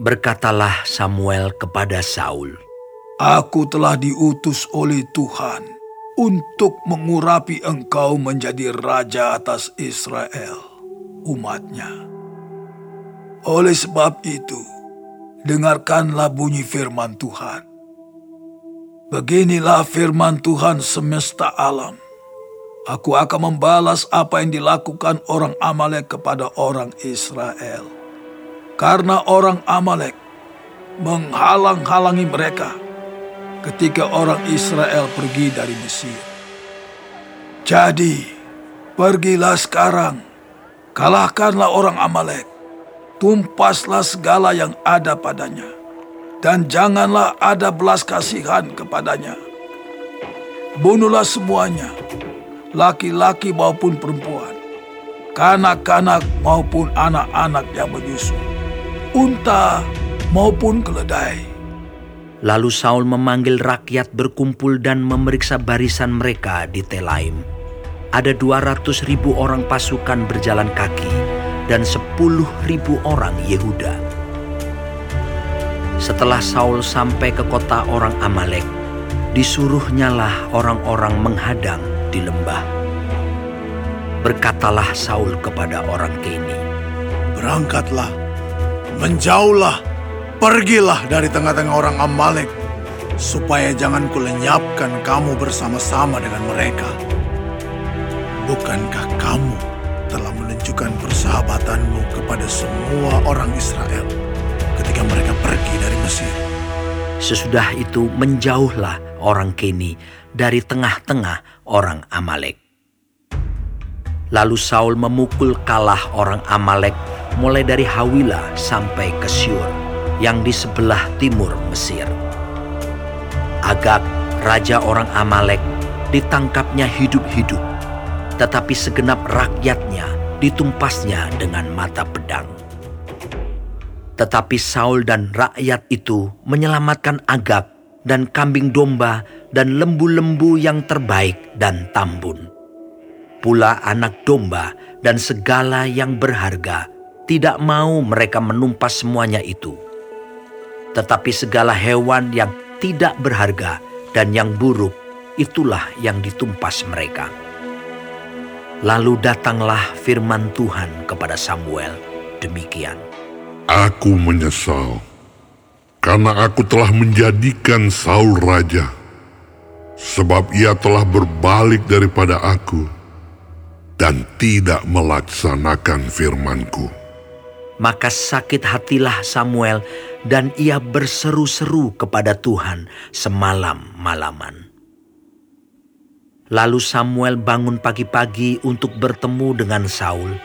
Berkatalah Samuel kepada Saul, Aku telah diutus oleh Tuhan untuk mengurapi engkau menjadi raja atas Israel, umatnya. Oleh sebab itu, dengarkanlah bunyi firman Tuhan. Beginilah firman Tuhan semesta alam. Aku akan membalas apa yang dilakukan orang Amalek kepada orang Israel. Karena orang Amalek menghalang-halangi mereka ketika orang Israel pergi dari Mesir. Jadi, pergilah sekarang, kalahkanlah orang Amalek, tumpaslah segala yang ada padanya, dan janganlah ada belas kasihan kepadanya. Bunuhlah semuanya, laki-laki maupun perempuan, kanak-kanak maupun anak-anak yang menyusu, unta maupun keledai Lalu Saul memanggil rakyat berkumpul dan memeriksa barisan mereka di Telaim. Ada 200 ribu orang pasukan berjalan kaki dan 10 ribu orang Yehuda. Setelah Saul sampai ke kota orang Amalek, disuruhnyalah orang-orang menghadang di lembah. Berkatalah Saul kepada orang Keni, Berangkatlah, menjauhlah Pergilah dari tengah-tengah orang Amalek, supaya jangan kulenyapkan kamu bersama-sama dengan mereka. Bukankah kamu telah menunjukkan persahabatanmu kepada semua orang Israel ketika mereka pergi dari Mesir? Sesudah itu menjauhlah orang Keni dari tengah-tengah orang Amalek. Lalu Saul memukul kalah orang Amalek mulai dari Hawila sampai ke Syur yang di sebelah timur Mesir. Agak, raja orang Amalek, ditangkapnya hidup-hidup, tetapi segenap rakyatnya ditumpasnya dengan mata pedang. Tetapi Saul dan rakyat itu menyelamatkan Agak dan kambing domba dan lembu-lembu yang terbaik dan tambun. Pula anak domba dan segala yang berharga tidak mau mereka menumpas semuanya itu tetapi segala hewan yang tidak berharga dan yang buruk, itulah yang ditumpas mereka. Lalu datanglah firman Tuhan kepada Samuel demikian. Aku menyesal, karena aku telah menjadikan Saul raja, sebab ia telah berbalik daripada aku dan tidak melaksanakan firmanku. Maka sakit hatilah Samuel dan ia berseru-seru kepada Tuhan semalam-malaman. Lalu Samuel bangun pagi-pagi untuk bertemu dengan Saul,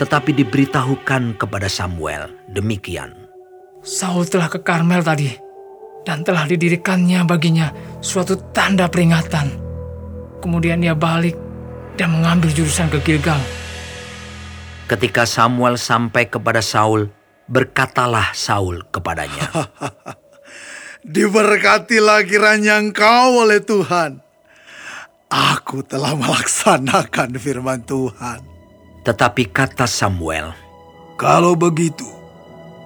tetapi diberitahukan kepada Samuel demikian. Saul telah ke Karmel tadi, dan telah didirikannya baginya suatu tanda peringatan. Kemudian ia balik dan mengambil jurusan ke Gilgal Ketika Samuel sampai kepada Saul, berkatalah Saul kepadanya. Diberkatilah kiranya engkau oleh Tuhan. Aku telah melaksanakan firman Tuhan. Tetapi kata Samuel, Kalau begitu,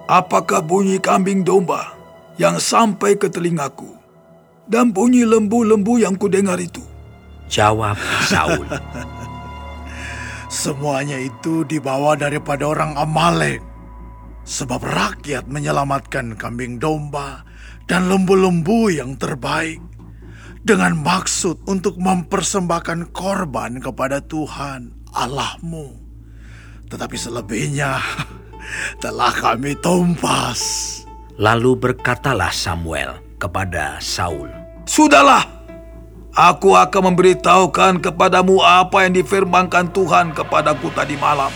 apakah bunyi kambing domba yang sampai ke telingaku dan bunyi lembu-lembu yang kudengar itu? Jawab Saul. Semuanya itu dibawa daripada orang Amalek. Sebab rakyat menyelamatkan kambing domba dan lembu-lembu yang terbaik. Dengan maksud untuk mempersembahkan korban kepada Tuhan Allahmu. Tetapi selebihnya telah kami tumpas. Lalu berkatalah Samuel kepada Saul. Sudahlah, Aku akan memberitahukan kepadamu apa yang difirmankan Tuhan kepadaku tadi malam.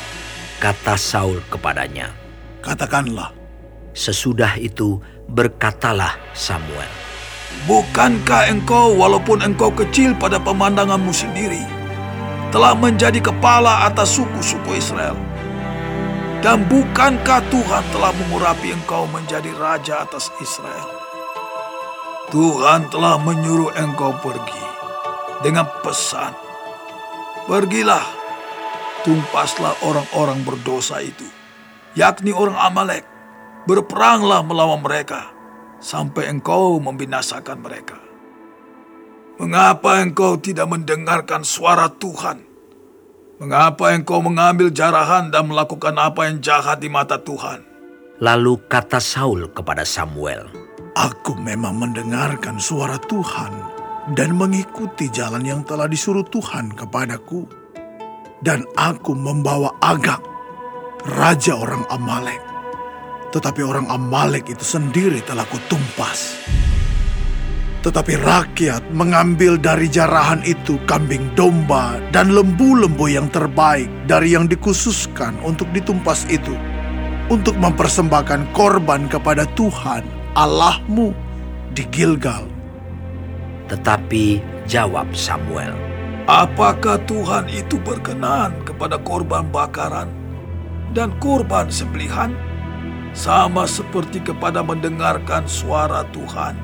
Kata Saul kepadanya. Katakanlah. Sesudah itu berkatalah Samuel. Bukankah engkau walaupun engkau kecil pada pemandanganmu sendiri, telah menjadi kepala atas suku-suku Israel? Dan bukankah Tuhan telah mengurapi engkau menjadi raja atas Israel? Tuhan telah menyuruh engkau pergi dengan pesan, Pergilah, tumpaslah orang-orang berdosa itu, yakni orang Amalek, berperanglah melawan mereka, sampai engkau membinasakan mereka. Mengapa engkau tidak mendengarkan suara Tuhan? Mengapa engkau mengambil jarahan dan melakukan apa yang jahat di mata Tuhan? Lalu kata Saul kepada Samuel, Aku memang mendengarkan suara Tuhan dan mengikuti jalan yang telah disuruh Tuhan kepadaku. Dan aku membawa Agak, raja orang Amalek. Tetapi orang Amalek itu sendiri telah kutumpas. Tetapi rakyat mengambil dari jarahan itu kambing domba dan lembu-lembu yang terbaik dari yang dikhususkan untuk ditumpas itu. Untuk mempersembahkan korban kepada Tuhan Allahmu di Gilgal. Tetapi jawab Samuel, Apakah Tuhan itu berkenan kepada korban bakaran dan korban sembelihan? Sama seperti kepada mendengarkan suara Tuhan.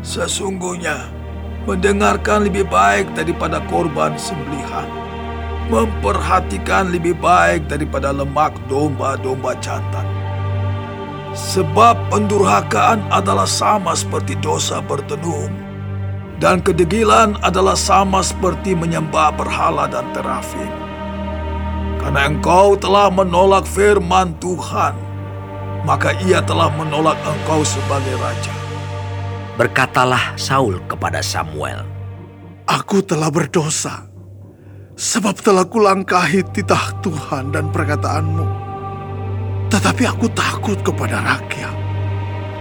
Sesungguhnya, mendengarkan lebih baik daripada korban sembelihan. Memperhatikan lebih baik daripada lemak domba-domba jantan. Sebab pendurhakaan adalah sama seperti dosa bertenung dan kedegilan adalah sama seperti menyembah berhala dan terafim. Karena engkau telah menolak firman Tuhan, maka ia telah menolak engkau sebagai raja. berkatalah Saul kepada Samuel, Aku telah berdosa, sebab telah kulangkahi titah Tuhan dan perkataanmu. Tetapi aku takut kepada rakyat.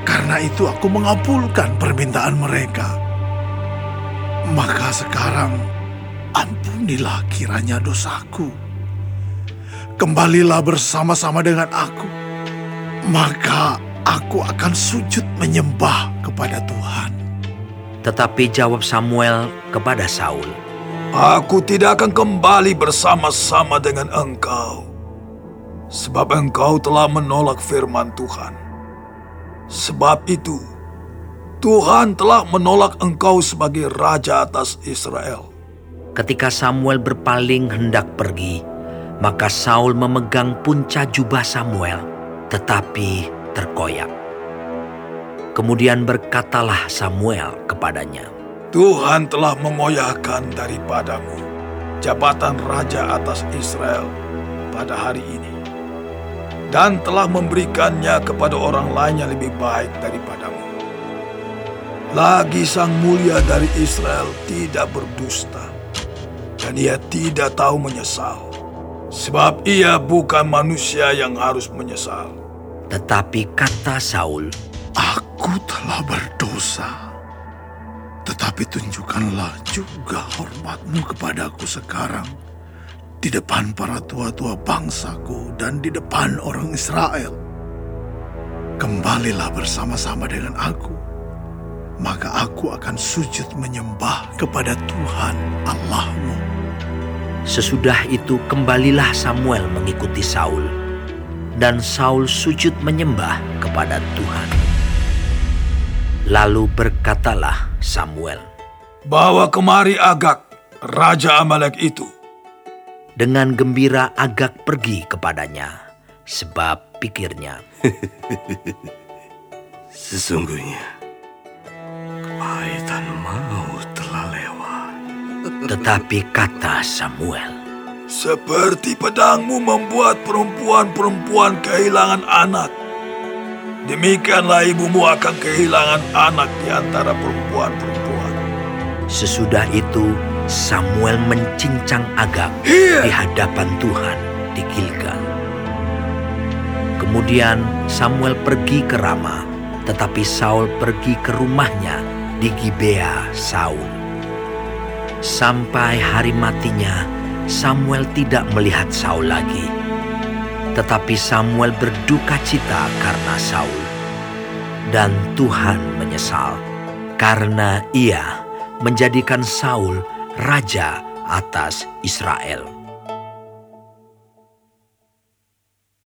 Karena itu aku mengabulkan permintaan mereka. Maka sekarang ampunilah kiranya dosaku. Kembalilah bersama-sama dengan aku. Maka aku akan sujud menyembah kepada Tuhan. tetapi jawab Samuel kepada Saul, Aku tidak akan kembali bersama-sama dengan engkau. Sebab engkau telah menolak firman Tuhan. Sebab itu, Tuhan telah menolak engkau sebagai raja atas Israel. Ketika Samuel berpaling hendak pergi, maka Saul memegang punca jubah Samuel, tetapi terkoyak. Kemudian berkatalah Samuel kepadanya, Tuhan telah mengoyahkan daripadamu jabatan raja atas Israel pada hari ini. Dan telah memberikannya kepada orang lain yang lebih baik daripadamu. Lagi sang mulia dari Israel tidak berdusta. Dan ia tidak tahu menyesal. Sebab ia bukan manusia yang harus menyesal. tetapi kata Saul, Aku telah berdosa. Tetapi tunjukkanlah juga hormatmu kepadaku sekarang di depan para tua-tua bangsaku dan di depan orang Israel. Kembalilah bersama-sama dengan aku, maka aku akan sujud menyembah kepada Tuhan Allahmu. Sesudah itu kembalilah Samuel mengikuti Saul, dan Saul sujud menyembah kepada Tuhan. Lalu berkatalah Samuel, Bawa kemari Agak, Raja Amalek itu. Dengan gembira Agak pergi kepadanya, sebab pikirnya, Sesungguhnya, kepahitan maut telah lewat. tetapi kata Samuel, Seperti pedangmu membuat perempuan-perempuan kehilangan anak. Demikianlah ibumu akan kehilangan anak di antara perempuan-perempuan. Sesudah itu Samuel mencincang Agag Iya. di hadapan Tuhan di Gilgal. Kemudian Samuel pergi ke Rama, tetapi Saul pergi ke rumahnya di Gibea Saul. Sampai hari matinya, Samuel tidak melihat Saul lagi. Tetapi Samuel berduka cita karena Saul. Dan Tuhan menyesal karena ia menjadikan Saul raja atas Israel.